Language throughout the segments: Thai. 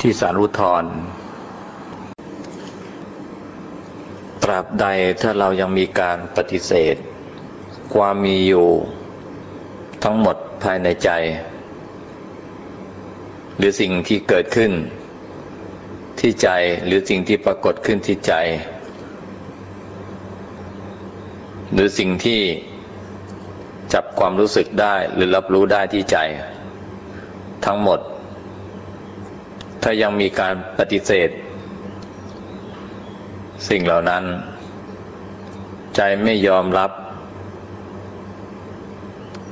ที่สารุทธรณ์ตราบใดถ้าเรายังมีการปฏิเสธ ความมีอยู่ทั้งหมดภายในใจ หรือสิ่งที่เกิดขึ้นที่ใจหรือสิ่งที่ปรากฏขึ้นที่ใจ หรือสิ่งที่จับความรู้สึกได้หรือรับรู้ได้ที่ใจ ทั้งหมด ถ้ายังมีการปฏิเสธ สิ่งเหล่านั้น ใจไม่ยอมรับ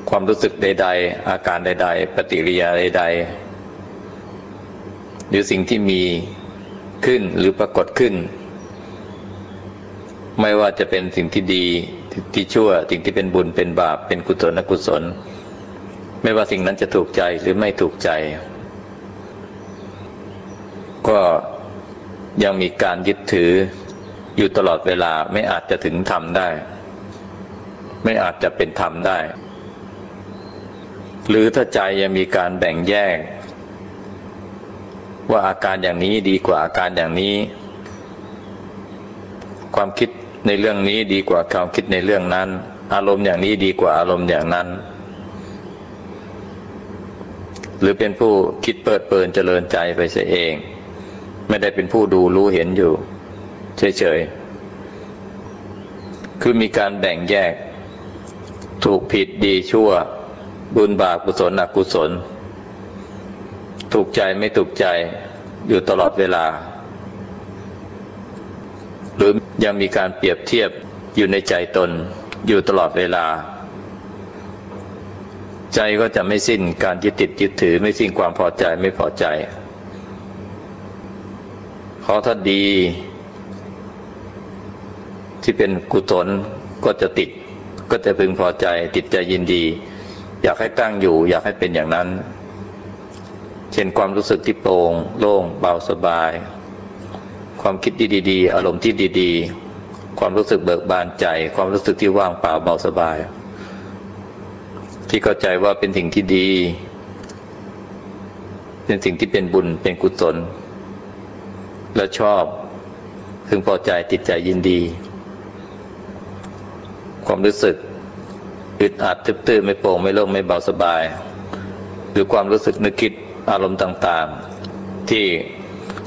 ความรู้สึกใด ๆ อาการใด ๆ ปฏิกิริยาใด ๆ หรือสิ่งที่มีขึ้นหรือปรากฏขึ้น ไม่ว่าจะเป็นสิ่งที่ดีที่ชั่ว สิ่งที่เป็นบุญเป็นบาปเป็นกุศลอกุศล ไม่ว่าสิ่งนั้นจะถูกใจหรือไม่ถูกใจ ก็ยังมีการยึดถืออยู่ตลอดเวลาไม่อาจจะถึงธรรมได้ ไม่อาจจะเป็นธรรมได้ หรือถ้าใจยังมีการแบ่งแยก ว่าอาการอย่างนี้ดีกว่าอาการอย่างนี้ ความคิดในเรื่องนี้ดีกว่าความคิดในเรื่องนั้น อารมณ์อย่างนี้ดีกว่าอารมณ์อย่างนั้น หรือเป็นผู้คิดเปิดเปินเจริญใจไปเสียเอง ไม่ได้เป็นผู้ดูรู้เห็นอยู่ เฉยๆ คือมีการแบ่งแยก ถูกผิดดีชั่ว บุญบาปกุศลอกุศล ถูกใจไม่ถูกใจอยู่ตลอดเวลา หรือยังมีการเปรียบเทียบอยู่ในใจตนอยู่ตลอดเวลา ใจก็จะไม่สิ้นการยึดติดยึดถือไม่สิ้นความพอใจไม่พอใจ เพราะถ้าดี ที่เป็นกุศลก็จะติด ก็จะพึงพอใจติดใจยินดี อยากให้ตั้งอยู่ อยากให้เป็นอย่างนั้น เช่นความรู้สึกที่โปร่งโล่งเบาสบาย ความคิดดีๆ อารมณ์ที่ดีๆ ความรู้สึกเบิกบานใจ ความรู้สึกที่ว่างเปล่าเบาสบาย ที่เข้าใจว่าเป็นสิ่งที่ดี เป็นสิ่งที่เป็นบุญเป็นกุศล และชอบพึงพอใจติดใจยินดี ความรู้สึกอึดอัดตื้อไม่โปร่งไม่โล่งไม่เบาสบาย หรือความรู้สึกนึกคิดอารมณ์ต่างๆ ที่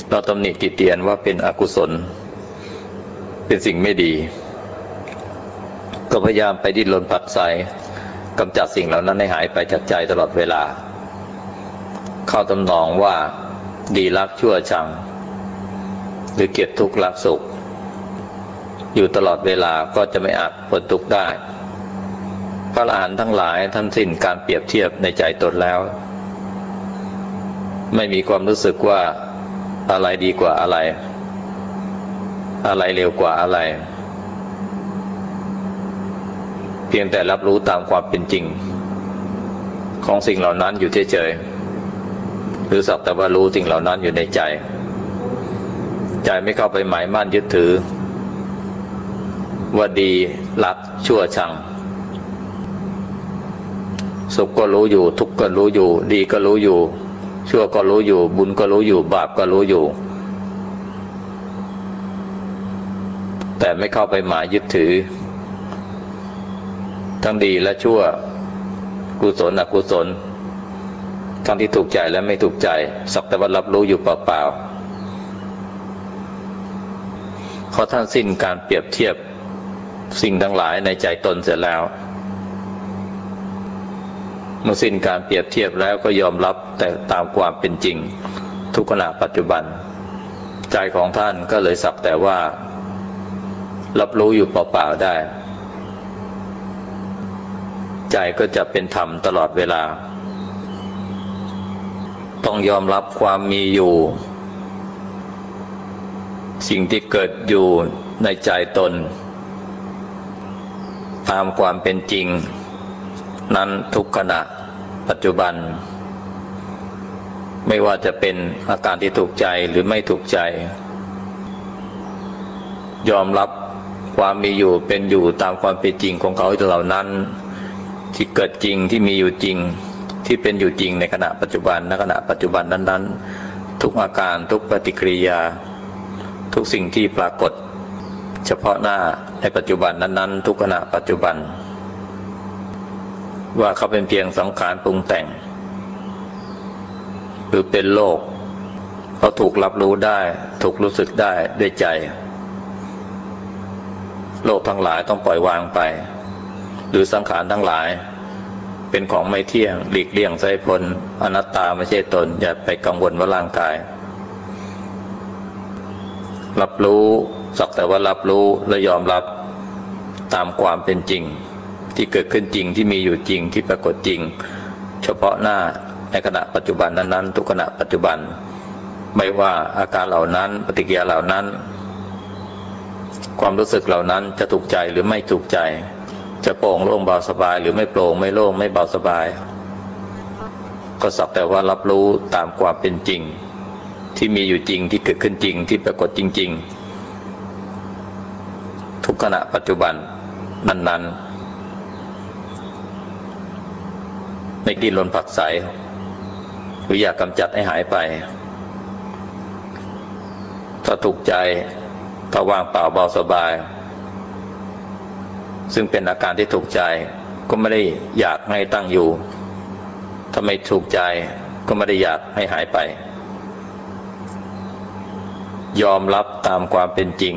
เราตำหนิติเตียนว่าเป็นอกุศล เป็นสิ่งไม่ดี ก็พยายามไปดิ้นรนปัดใสกำจัดสิ่งเหล่านั้นให้หายไปจากใจตลอดเวลา เข้าตำหนองว่าดีรักชั่วชัง หรือเกียรติทุกข์รักสุข อยู่ตลอดเวลาก็จะไม่อาจพ้นทุกข์ได้ พระอรหันต์ทั้งหลายท่านสิ้นการเปรียบเทียบในใจตนแล้ว ไม่มีความรู้สึกว่าอะไรดีกว่าอะไร อะไรเร็วกว่าอะไร เพียงแต่รับรู้ตามความเป็นจริง ของสิ่งเหล่านั้นอยู่เฉยๆหรือสักแต่ว่ารู้สิ่งเหล่านั้นอยู่ในใจ ใจไม่เข้าไปหมายมั่นยึดถือ ว่าดีรักชั่วชัง สุขก็รู้อยู่ ทุกข์ก็รู้อยู่ ดีก็รู้อยู่ ชั่วก็รู้อยู่ บุญก็รู้อยู่ บาปก็รู้อยู่ แต่ไม่เข้าไปหมายยึดถือ ทั้งดีและชั่ว กุศลอกุศลทั้งที่ถูกใจและไม่ถูกใจ สักแต่ว่ารับรู้อยู่เปล่าๆ เขาท่านสิ้นการเปรียบเทียบสิ่งทั้งหลายในใจตนเสร็จแล้ว เมื่อสิ้นการเปรียบเทียบแล้วก็ยอมรับแต่ตามความเป็นจริง ทุกขณะปัจจุบัน ใจของท่านก็เลยสักแต่ว่า รับรู้อยู่เปล่าๆได้ ใจก็จะเป็นธรรมตลอดเวลา ต้องยอมรับความมีอยู่ สิ่งที่เกิดอยู่ในใจตน ตามความเป็นจริง นั้นทุกขณะปัจจุบัน ไม่ว่าจะเป็นอาการที่ถูกใจหรือไม่ถูกใจ ยอมรับความมีอยู่เป็นอยู่ตามความเป็นจริงของเขาเหล่านั้น ที่เกิดจริงที่มีอยู่จริงที่เป็นอยู่จริงในขณะปัจจุบันในขณะปัจจุบันนั้น ๆ ทุกอาการทุกปฏิกิริยา ทุกสิ่งที่ปรากฏ เฉพาะหน้าในปัจจุบันนั้น ๆ ทุกขณะปัจจุบัน ว่าเขาเป็นเพียงสังขารปรุงแต่ง หรือเป็นโลกเขาถูกรับรู้ได้ ถูกรู้สึกได้ด้วยใจ โลกทั้งหลายต้องปล่อยวางไป หรือสังขารทั้งหลาย เป็นของไม่เที่ยงหลีกเลี่ยงไส้พลอนัตตาไม่ใช่ตนอย่าไปกังวลว่าร่างกาย รับรู้สักแต่ว่ารับรู้และยอมรับตามความเป็นจริง ที่เกิดขึ้นจริงที่มีอยู่จริงที่ปรากฏจริง เฉพาะหน้าในขณะปัจจุบันนั้นๆ ทุกขณะปัจจุบัน ไม่ว่าอาการเหล่านั้นปฏิกิริยาเหล่านั้น ความรู้สึกเหล่านั้นจะถูกใจหรือไม่ถูกใจ จะโปร่งโล่งเบาสบาย หรือไม่โปร่งไม่โล่งไม่เบาสบาย ก็สักแต่ว่ารับรู้ตามความเป็นจริง ที่มีอยู่จริงที่เกิดขึ้นจริงที่ปรากฏจริง ๆ ทุกขณะปัจจุบันนั้น ๆ ไม่ดิ้นรนผักใสหรืออยากกำจัดให้หายไป ถ้าถูกใจถ้าว่างเปล่าเบาสบาย ซึ่งเป็นอาการที่ถูกใจก็ไม่ได้อยากให้ตั้งอยู่ ถ้าไม่ถูกใจก็ไม่ได้อยากให้หายไป ยอมรับตามความเป็นจริง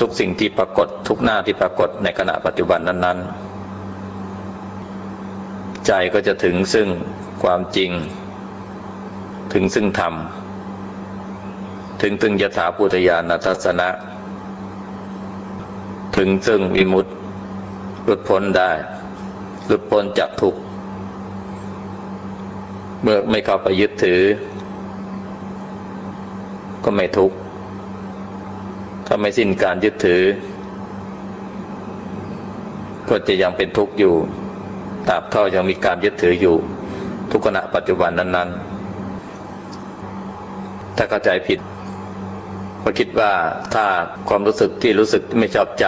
ทุกสิ่งที่ปรากฏทุกหน้าที่ปรากฏในขณะปัจจุบันนั้น ๆ ใจก็จะถึงซึ่งความจริง ถึงซึ่งธรรม ถึงถึงยถาพุทธญาณทัศนะ ถึงซึ่งวิมุตติหลุดพ้นได้ หลุดพ้นจากทุกข์เมื่อไม่เข้าไปยึดถือ ก็ไม่ทุกข์ถ้าไม่สิ้นการยึดถือ ก็จะยังเป็นทุกข์อยู่ตราบเท่ายังมีการยึดถืออยู่ ทุกขณะปัจจุบันนั้น ๆ ถ้าเข้าใจผิดก็คิดว่าถ้าความรู้สึกที่รู้สึกไม่ชอบใจ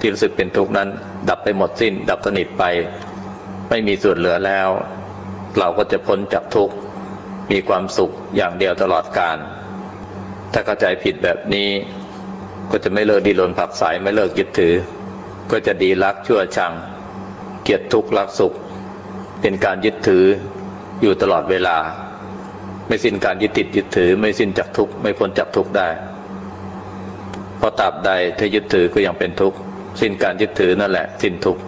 ที่รู้สึกเป็นทุกข์นั้น ดับไปหมดสิ้น ดับสนิทไป ไม่มีส่วนเหลือแล้ว เราก็จะพ้นจากทุกข์มีความสุขอย่างเดียวตลอดกาล ถ้าเข้าใจผิดแบบนี้ ก็จะไม่เลิกดีลนผักสายไม่เลิกยึดถือ ก็จะดีรักชั่วชัง เกลียดทุกข์รักสุข เป็นการยึดถืออยู่ตลอดเวลา ไม่สิ้นการยึดติดยึดถือ ไม่สิ้นจากทุกข์ไม่พ้นจากทุกข์ได้เพราะตราบใดถ้ายึดถือก็ยังเป็นทุกข์สิ้นการยึดถือนั่นแหละ สิ้นทุกข์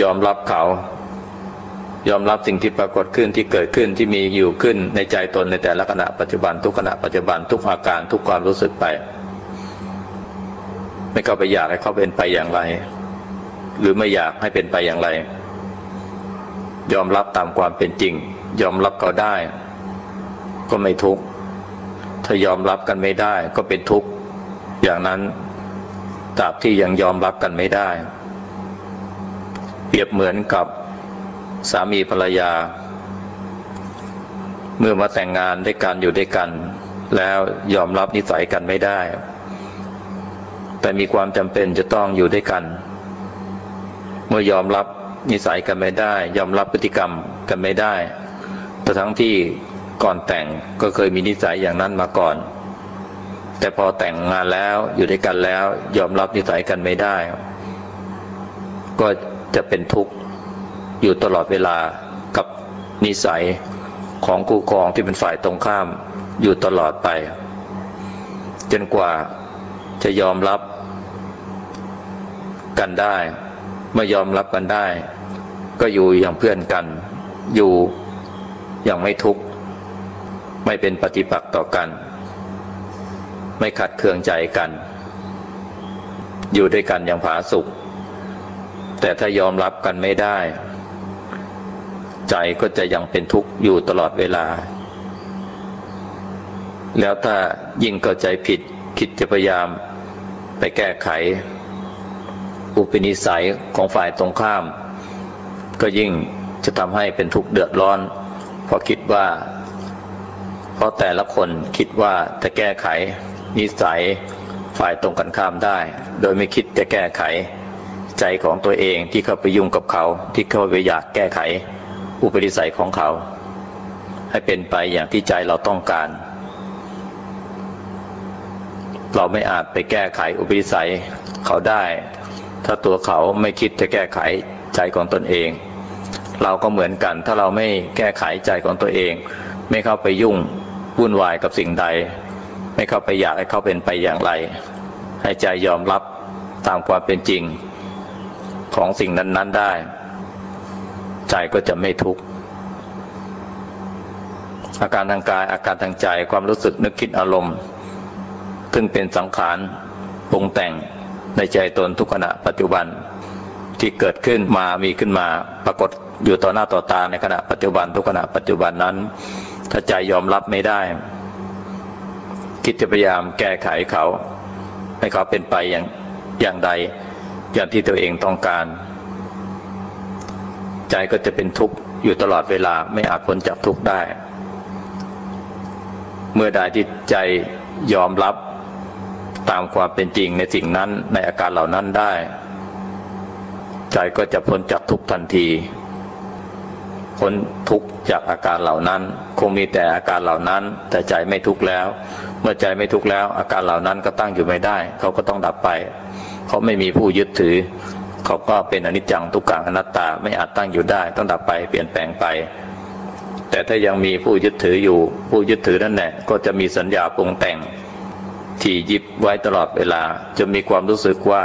ยอมรับเขา ยอมรับสิ่งที่ปรากฏขึ้นที่เกิดขึ้นที่มีอยู่ขึ้นในใจตนในแต่ละขณะปัจจุบันทุกขณะปัจจุบันทุกอาการทุกความรู้สึกไป ไม่เข้าไปอยากให้เขาเป็นไปอย่างไร หรือไม่อยากให้เป็นไปอย่างไร ยอมรับตามความเป็นจริง ยอมรับเขาได้ ก็ไม่ทุกข์ถ้ายอมรับกันไม่ได้ ก็เป็นทุกข์อย่างนั้นตราบที่ยังยอมรับกันไม่ได้ เปรียบเหมือนกับ สามีภรรยา เมื่อมาแต่งงานด้วยกันอยู่ด้วยกัน แล้วยอมรับนิสัยกันไม่ได้ แต่มีความจำเป็นจะต้องอยู่ด้วยกัน เมื่อยอมรับนิสัยกันไม่ได้ ยอมรับพฤติกรรมกันไม่ได้แต่ทั้งที่ก่อนแต่งก็เคยมีนิสัยอย่างนั้นมาก่อน แต่พอแต่งงานแล้วอยู่ด้วยกันแล้ว ยอมรับนิสัยกันไม่ได้ ก็จะเป็นทุกข์ อยู่ตลอดเวลากับนิสัยของคู่ครองที่เป็นฝ่ายตรงข้ามอยู่ตลอดไป จนกว่าจะยอมรับกันได้เมื่อยอมรับกันได้ ก็อยู่อย่างเพื่อนกัน อยู่อย่างไม่ทุกข์ไม่เป็นปฏิปักษ์ต่อกัน ไม่ขัดเคืองใจกัน อยู่ด้วยกันอย่างผาสุกแต่ถ้ายอมรับกันไม่ได้ ใจก็จะยังเป็นทุกข์อยู่ตลอดเวลา แล้วถ้ายิ่งเข้าใจผิดคิดจะพยายามไปแก้ไข อุปนิสัยของฝ่ายตรงข้าม ก็ยิ่งจะทำให้เป็นทุกข์เดือดร้อน เพราะคิดว่า เพราะแต่ละคนคิดว่าจะแก้ไข นิสัยฝ่ายตรงกันข้ามได้ โดยไม่คิดจะแก้ไข ใจของตัวเองที่เข้าไปยุ่งกับเขาที่เข้าไปอยากแก้ไข อุปนิสัยของเขา ให้เป็นไปอย่างที่ใจเราต้องการ เราไม่อาจไปแก้ไขอุปนิสัยเขาได้ ถ้าตัวเขาไม่คิดจะแก้ไขใจของตนเอง เราก็เหมือนกัน ถ้าเราไม่แก้ไขใจของตัวเอง ไม่เข้าไปยุ่งวุ่นวายกับสิ่งใด ไม่เข้าไปอยากให้เขาเป็นไปอย่างไร ให้ใจยอมรับตามความเป็นจริงของสิ่งนั้น ๆ ได้ ใจก็จะไม่ทุกข์อาการทางกายอาการทางใจความรู้สึกนึกคิดอารมณ์ ซึ่งเป็นสังขารปรุงแต่งในใจตนทุกขณะปัจจุบันที่เกิดขึ้นมามีขึ้นมาปรากฏอยู่ต่อหน้าต่อตาในขณะปัจจุบันทุกขณะปัจจุบันนั้น ถ้าใจยอมรับไม่ได้ คิดจะพยายามแก้ไขเขา ให้เขาเป็นไปอย่างอย่างใดอย่างที่ตัวเองต้องการ ใจก็จะเป็นทุกข์อยู่ตลอดเวลาไม่อาจพ้นจากทุกข์ได้ เมื่อใดที่ใจยอมรับตามความเป็นจริงในสิ่งนั้นในอาการเหล่านั้นได้ ใจก็จะพ้นจากทุกข์ทันที พ้นทุกข์จากอาการเหล่านั้น คงมีแต่อาการเหล่านั้น แต่ใจไม่ทุกข์แล้ว เมื่อใจไม่ทุกข์แล้ว อาการเหล่านั้นก็ตั้งอยู่ไม่ได้ เขาก็ต้องดับไป เขาไม่มีผู้ยึดถือ เขาก็เป็นอนิจจังทุกขังอนัตตาไม่อาจตั้งอยู่ได้ต้องดับไปเปลี่ยนแปลงไป แต่ถ้ายังมีผู้ยึดถืออยู่ ผู้ยึดถือนั่นแหละก็จะมีสัญญาปรุงแต่ง ที่ยิบไว้ตลอดเวลาจะมีความรู้สึกว่า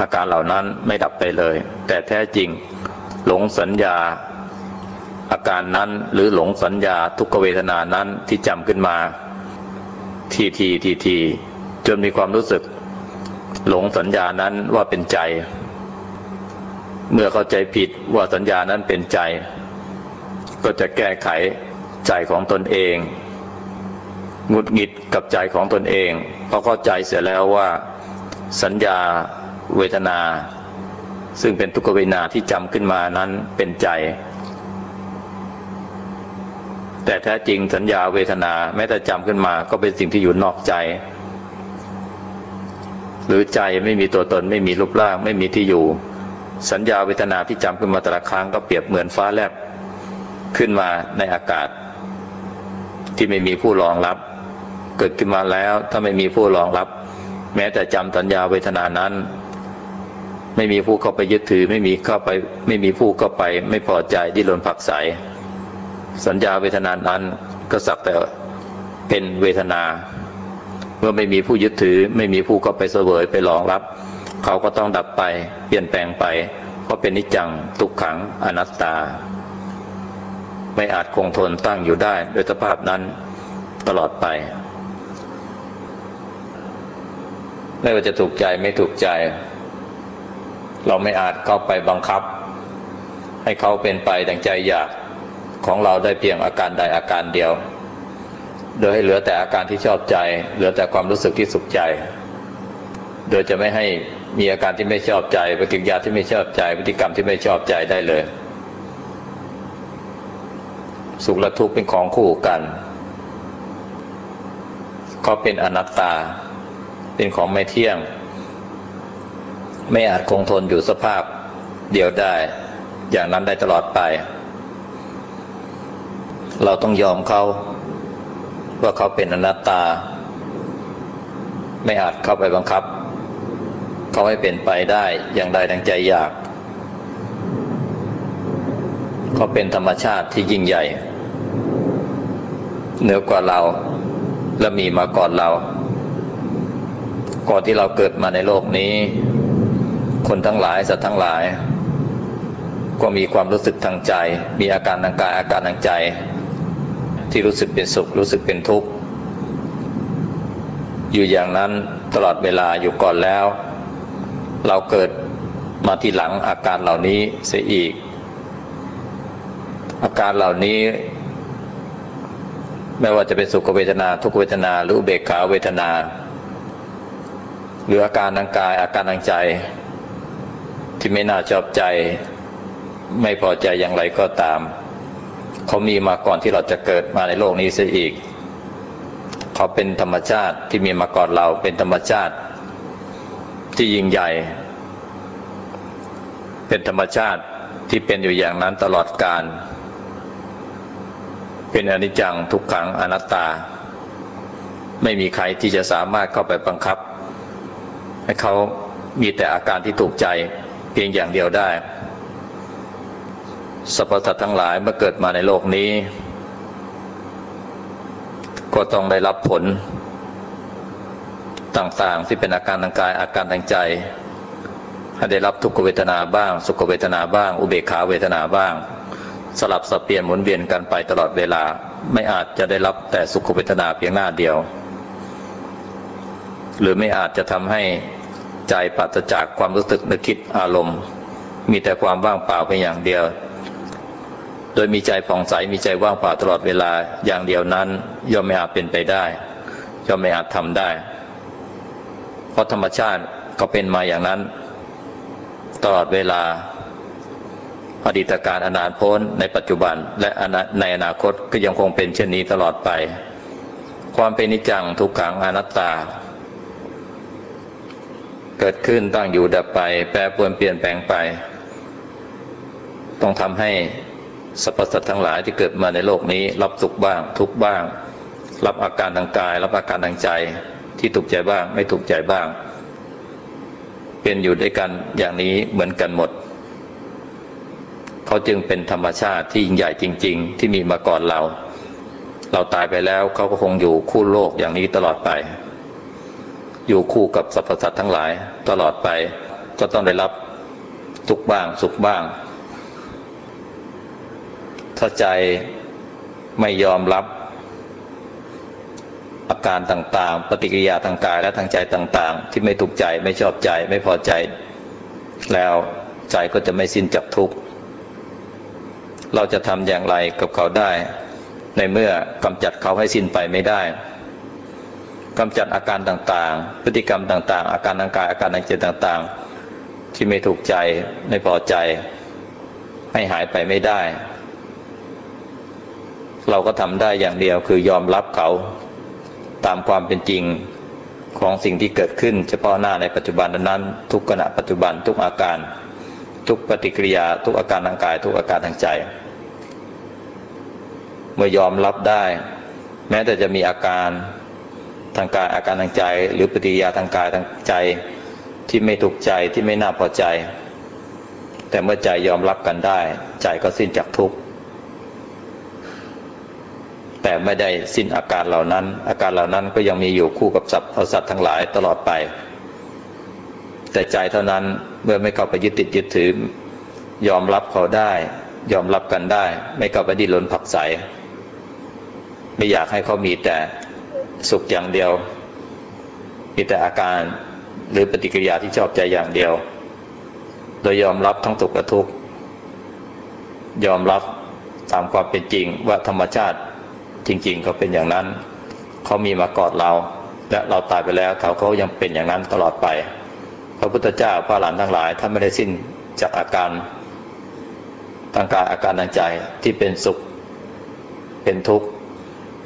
อาการเหล่านั้นไม่ดับไปเลย แต่แท้จริงหลงสัญญา อาการนั้นหรือหลงสัญญาทุกเวทนานั้นที่จำขึ้นมา ทีทีทีทีจนมีความรู้สึก หลงสัญญานั้นว่าเป็นใจ เมื่อเข้าใจผิดว่าสัญญานั้นเป็นใจ ก็จะแก้ไขใจของตนเองหงุดหงิดกับใจของตนเองพราะเข้าใจเสียแล้วว่า สัญญาเวทนา ซึ่งเป็นทุกขเวทนาที่จำขึ้นมานั้นเป็นใจ แต่แท้จริงสัญญาเวทนาแม้แต่จำขึ้นมาก็เป็นสิ่งที่อยู่นอกใจ หรือใจไม่มีตัวตนไม่มีรูปร่างไม่มีที่อยู่ สัญญาเวทนาที่จำขึ้นมาแต่ละครั้งก็เปรียบเหมือนฟ้าแลบขึ้นมาในอากาศ ที่ไม่มีผู้รองรับ เกิดขึ้นมาแล้วถ้าไม่มีผู้รองรับ แม้แต่จำสัญญาเวทนานั้น ไม่มีผู้เข้าไปยึดถือ ไม่มีเข้าไป ไม่มีผู้เข้าไป ไม่พอใจที่หลนผักใสสัญญาเวทนานั้นก็สักแต่เป็นเวทนา เมื่อไม่มีผู้ยึดถือ ไม่มีผู้เข้าไปเสวยไปรองรับ เขาก็ต้องดับไป เปลี่ยนแปลงไป เพราะเป็นนิจจังทุกขังอนัตตา ไม่อาจคงทนตั้งอยู่ได้ โดยสภาพนั้นตลอดไป ไม่ว่าจะถูกใจไม่ถูกใจ เราไม่อาจเข้าไปบังคับ ให้เขาเป็นไปดังใจอยากของเราได้เพียงอาการใดอาการเดียว โดยให้เหลือแต่อาการที่ชอบใจ เหลือแต่ความรู้สึกที่สุขใจ โดยจะไม่ให้ มีอาการที่ไม่ชอบใจปฏิกิริยาที่ไม่ชอบใจพฤติกรรมที่ไม่ชอบใจได้เลย สุขและทุกข์เป็นของคู่กัน ก็เป็นอนัตตา เป็นของไม่เที่ยง ไม่อาจคงทนอยู่สภาพเดียวได้ อย่างนั้นได้ตลอดไป เราต้องยอมเขาว่าเขาเป็นอนัตตา ไม่อาจเข้าไปบังคับ เขาให้เป็นไปได้อย่างใดดังใจอยากเขาเป็นธรรมชาติที่ยิ่งใหญ่ เหนือกว่าเราและมีมาก่อนเรา ก่อนที่เราเกิดมาในโลกนี้ คนทั้งหลายสัตว์ทั้งหลาย ก็มีความรู้สึกทางใจ มีอาการทางกายอาการทางใจ ที่รู้สึกเป็นสุข รู้สึกเป็นทุกข์อยู่อย่างนั้นตลอดเวลาอยู่ก่อนแล้ว เราเกิดมาทีหลังอาการเหล่านี้เสียอีก อาการเหล่านี้ไม่ว่าจะเป็นสุขเวทนา ทุกเวทนา หรือเบกขาเวทนา หรืออาการทางกาย อาการทางใจ ที่ไม่น่าชอบใจ ไม่พอใจอย่างไรก็ตาม เขามีมาก่อนที่เราจะเกิดมาในโลกนี้เสียอีก เขาเป็นธรรมชาติที่มีมาก่อนเราเป็นธรรมชาติ ที่ยิ่งใหญ่ เป็นธรรมชาติที่เป็นอยู่อย่างนั้นตลอดกาลเป็นอนิจจังทุกขังอนัตตา ไม่มีใครที่จะสามารถเข้าไปบังคับ ให้เขามีแต่อาการที่ถูกใจเพียงอย่างเดียวได้สรรพสัตว์ทั้งหลายเมื่อเกิดมาในโลกนี้ ก็ต้องได้รับผล ต่างๆ ที่เป็นอาการทางกายอาการทางใจให้ได้รับทุกขเวทนาบ้าง สุขเวทนาบ้าง อุเบกขาเวทนาบ้าง สลับสับเปลี่ยนหมุนเวียนกันไปตลอดเวลา ไม่อาจจะได้รับแต่สุขเวทนาเพียงหน้าเดียว หรือไม่อาจจะทำให้ใจปราศจากความรู้สึกนึกคิดอารมณ์ มีแต่ความว่างเปล่าเพียงอย่างเดียว โดยมีใจผ่องใสมีใจว่างเปล่าตลอดเวลาอย่างเดียวนั้น ย่อมไม่อาจเป็นไปได้ ย่อมไม่อาจทำได้ ราะธรรมชาติก็เป็นมาอย่างนั้น ตลอดเวลาอดีตการอนาคตในปัจจุบันและในอนาคตก็ยังคงเป็นเช่นนี้ตลอดไป ความเป็นนิจังทุกขังอนัตตา เกิดขึ้นตั้งอยู่ดับไป แปรปรวนเปลี่ยนแปลงไป ต้องทำให้สรรพสัตว์ทั้งหลายที่เกิดมาในโลกนี้ รับสุขบ้าง ทุกบ้าง รับอาการทางกาย รับอาการทางใจ ที่ถูกใจบ้าง ไม่ถูกใจบ้าง เป็นอยู่ด้วยกันอย่างนี้เหมือนกันหมด เขาจึงเป็นธรรมชาติที่ยิ่งใหญ่จริง ๆ ที่มีมาก่อนเรา เราตายไปแล้วเขาก็คงอยู่คู่โลกอย่างนี้ตลอดไป อยู่คู่กับสรรพสัตว์ทั้งหลายตลอดไป ก็ต้องได้รับทุกบ้างสุขบ้าง ถ้าใจไม่ยอมรับ อาการต่างๆ ปฏิกิริยาทางกายและทางใจต่างๆ ที่ไม่ถูกใจไม่ชอบใจไม่พอใจ แล้วใจก็จะไม่สิ้นจากทุกข์เราจะทำอย่างไรกับเขาได้ ในเมื่อกำจัดเขาให้สิ้นไปไม่ได้กำจัดอาการต่างๆ พฤติกรรมต่างๆ อาการทางกายอาการทางใจต่างๆ ที่ไม่ถูกใจไม่พอใจ ให้หายไปไม่ได้ เราก็ทำได้อย่างเดียวคือยอมรับเขา ตามความเป็นจริงของสิ่งที่เกิดขึ้น เฉพาะหน้าในปัจจุบันนั้น ทุกขณะปัจจุบันทุกอาการ ทุกปฏิกิริยา ทุกอาการทางกาย ทุกอาการทางใจ เมื่อยอมรับได้ แม้แต่จะมีอาการทางกายอาการทางใจ หรือปฏิกิริยาทางกายทางใจที่ไม่ถูกใจที่ไม่น่าพอใจ แต่เมื่อใจยอมรับกันได้ ใจก็สิ้นจากทุกข์ แต่ไม่ได้สิ้นอาการเหล่านั้น อาการเหล่านั้นก็ยังมีอยู่คู่กับสัตว์สัตว์ทั้งหลายตลอดไป แต่ใจเท่านั้นเมื่อไม่เข้าไปยึดติดยึดถือ ยอมรับเขาได้ ยอมรับกันได้ ไม่เข้าไปดิ้นรนผักใสไม่อยากให้เขามีแต่สุขอย่างเดียว มีแต่อาการหรือปฏิกิริยาที่ชอบใจอย่างเดียว โดยยอมรับทั้งสุขและทุกข์ยอมรับตามความเป็นจริงว่าธรรมชาติ จริง ๆ เขาเป็นอย่างนั้น เขามีมากอดเรา และเราตายไปแล้วเขาเขายังเป็นอย่างนั้นตลอดไป พระพุทธเจ้าพระหลานทั้งหลายท่านไม่ได้สิ้นจากอาการทางกายอาการทางใจที่เป็นสุขเป็นทุกข์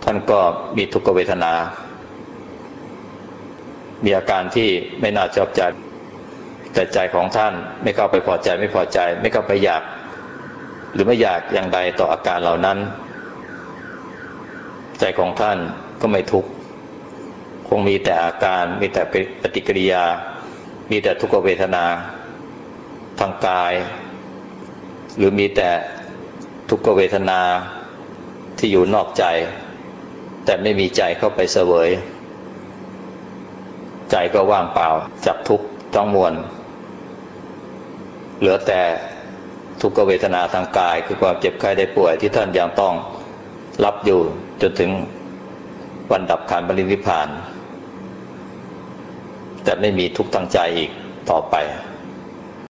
ท่านก็มีทุกขเวทนา มีอาการที่ไม่น่าชอบใจแต่ใจของท่านไม่เข้าไปพอใจไม่พอใจ ไม่เข้าไปอยาก หรือไม่อยากอย่างใดต่ออาการเหล่านั้น ใจของท่านก็ไม่ทุกข์คงมีแต่อาการมีแต่ปฏิกิริยา มีแต่ทุกขเวทนาทางกาย หรือมีแต่ทุกขเวทนาที่อยู่นอกใจ แต่ไม่มีใจเข้าไปเสวย ใจก็ว่างเปล่าจากทุกต้องมวลเหลือแต่ทุกขเวทนาทางกาย คือความเจ็บไข้ได้ป่วยที่ท่านยังต้องรับอยู่ จนถึงวันดับขันบริวิพาน แต่ไม่มีทุกข์ทางใจอีกต่อไป